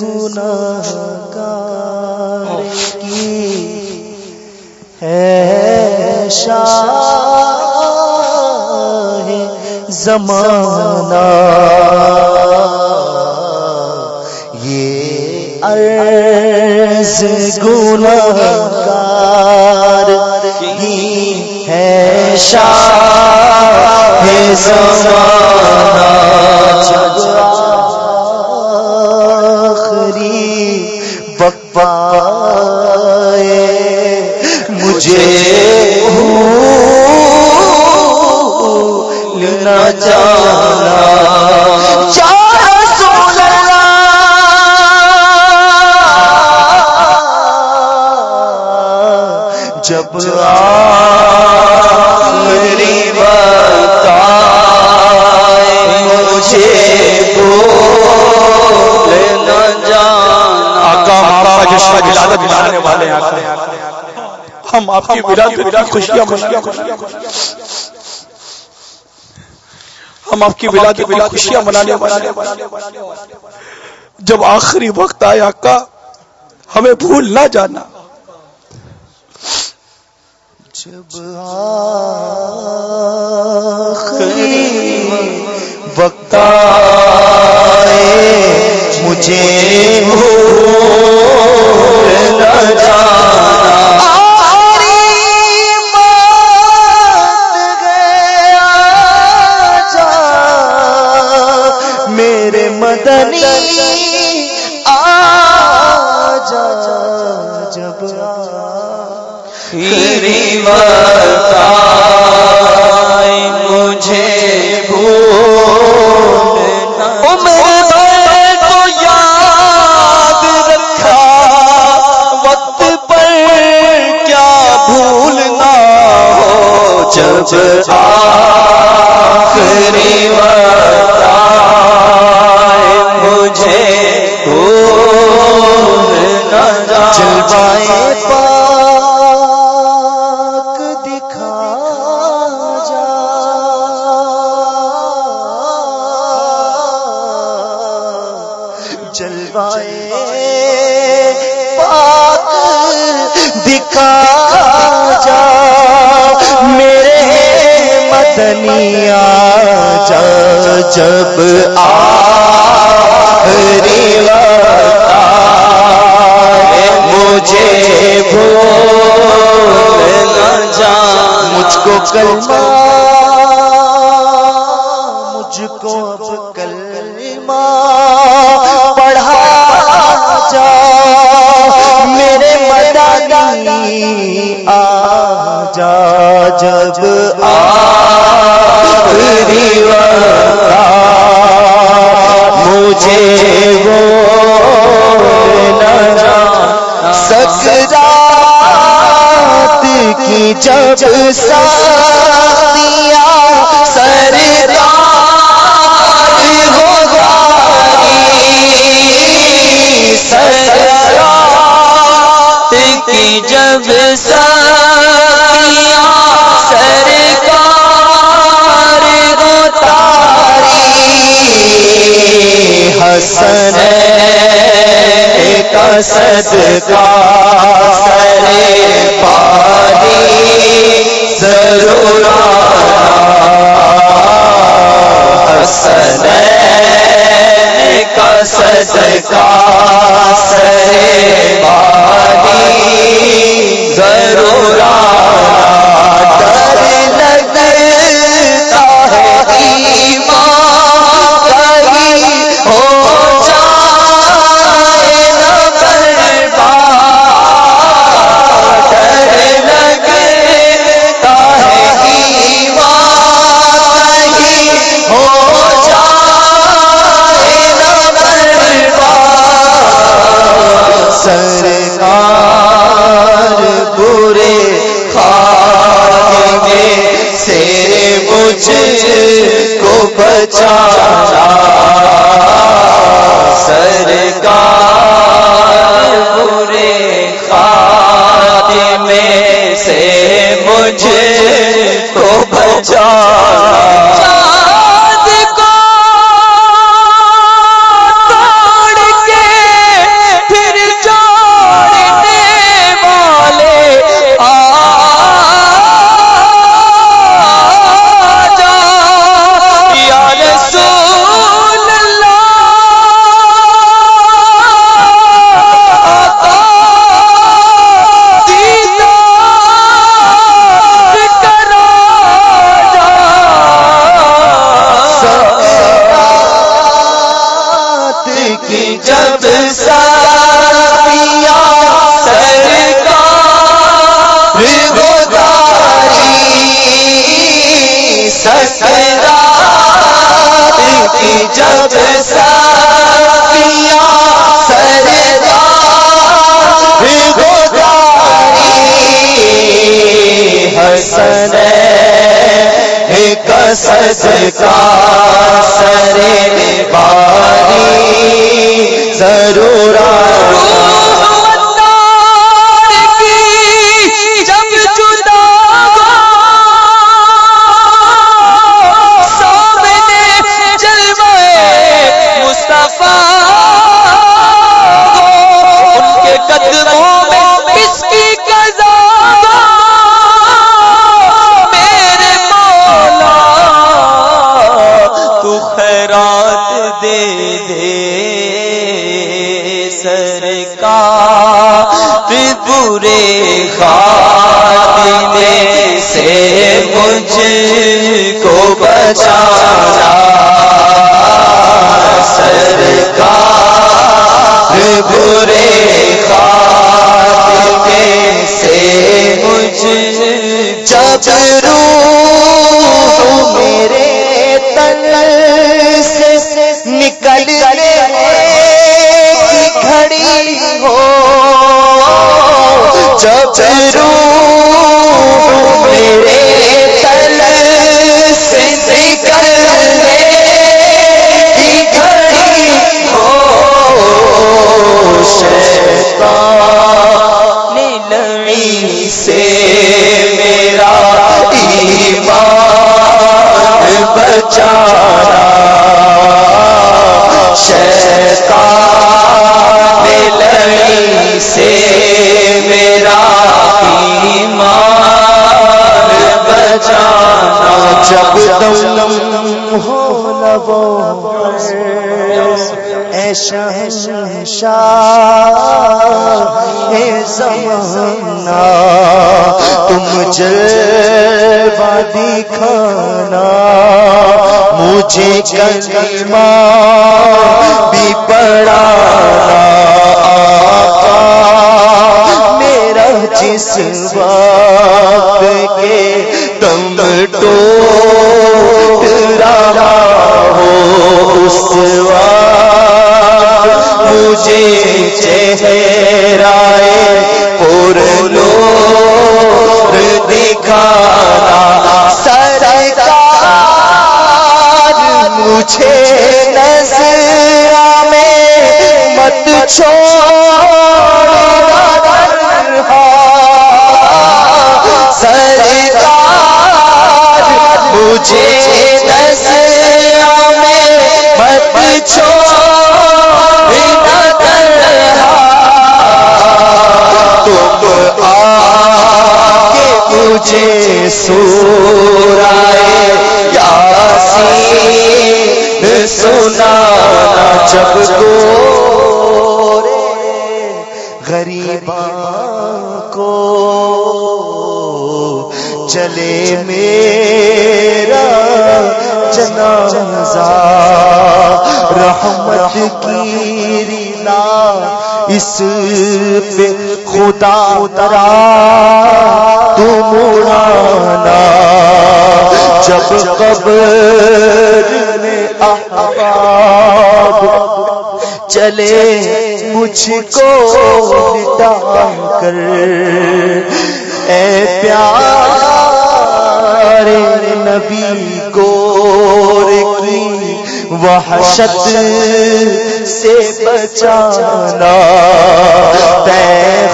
گناہ گار کی ہے شاہ زمانہ یہ عرض گناہ گار کی ہے شاہ زمانہ ہم آپ کی ولادت کی خوشیاں خوشیاں ہم آپ کی ولادت کی خوشیاں منانے والے جب آخری وقت آیا کا ہمیں بھول نہ جانا۔ جب آخری وقت آئے مجھے بھول مدنی جلوائے پاک دکھا جا میرے مدنیا جا جب آخری مجھے بھول نہ جان مجھ کو کلمہ جب ساتیا سردار ہو سرات کی جب ساتیا سرکار ہو حسن کا صدقہ صدقہ سر پاری ضرور مجھ حسن ایک کا سر باری ضرور جب روح میرے تن سے نکل گھڑی ہو۔ جب روح میرے سے گھڑی ہو۔ شیطان نے سے زمانہ، تم جلوہ دکھانا، مجھے کلمہ بھی پڑھانا، آقا، میرا جس وقت کے دم ٹوٹ سرکار مجھے نظر میں مت چھوڑنا سرکار مجھے اس پہ خدا اترا تم اڑانا جب قبر میں احباب چلے، مجھ کو لٹا کر، اے پیارے نبی، گور کی وحشت سے بچانا تے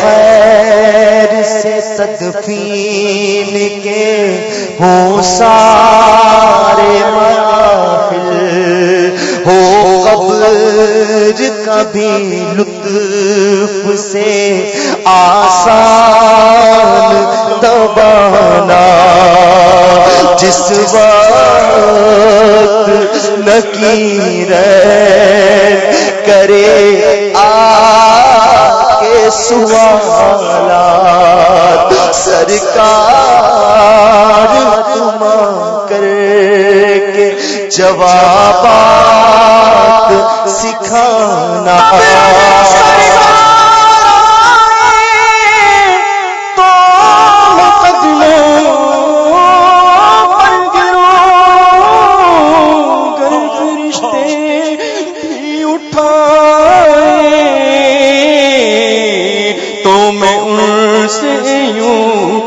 خیر سے تدفین کے ہوں سارے محفل، ہو قبر کبھی لطف سے آسان دبانا۔ جس وقت نکیر کرے آ کے سوالات سرکار تم کر کے جواب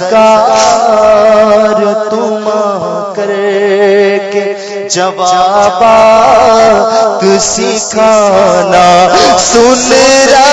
سرکار تم کر کے جواب سکھانا سن رہا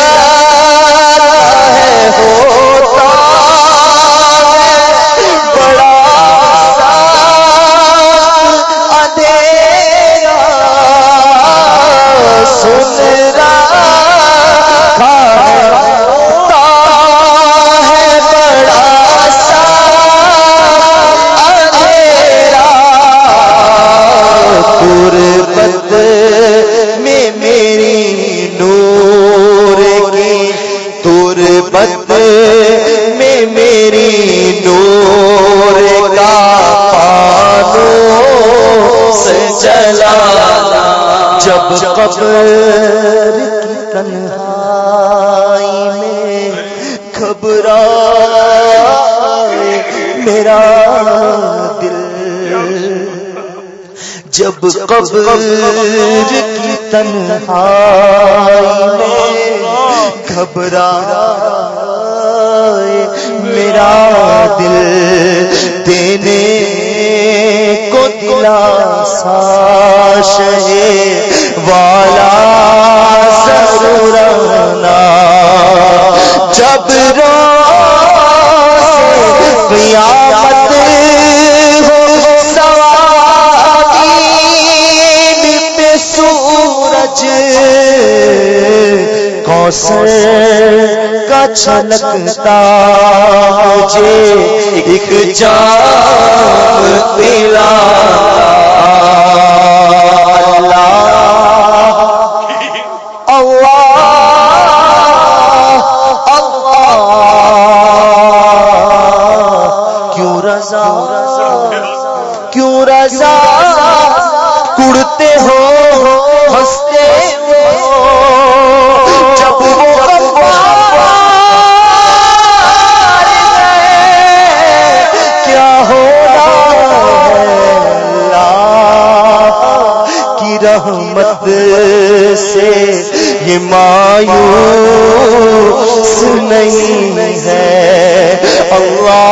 جب قبر کی تنہائی میں گھبرا میرا دل۔ جب قبر کی تنہائی میں گھبرا میرا دل۔ دینے کو دلا ساش جب رو قیامت ہو سواری پہ سورج کوسر کا چھلکتا مجھے ایک جام پلا مایوس نہیں ہے۔ اللہ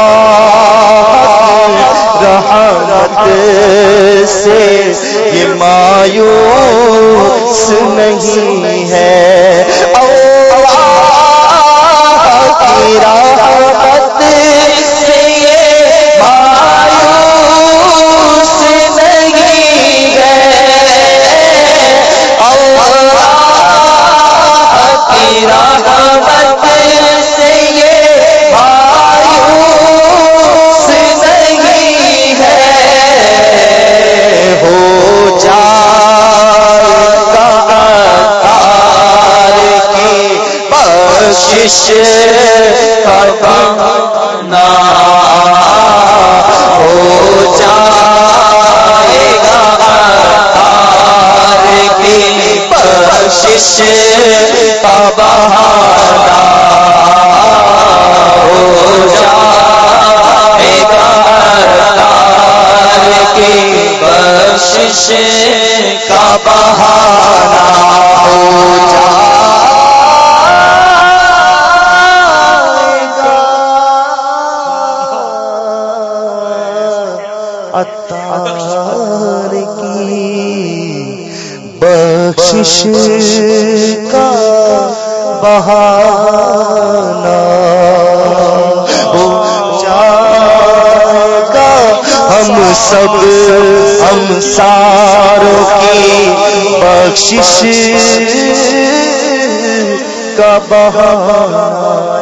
اتار کی بخشش کا بہانا ہو جائے گا ہم سب ہم ساروں کی بخشش کا بہانا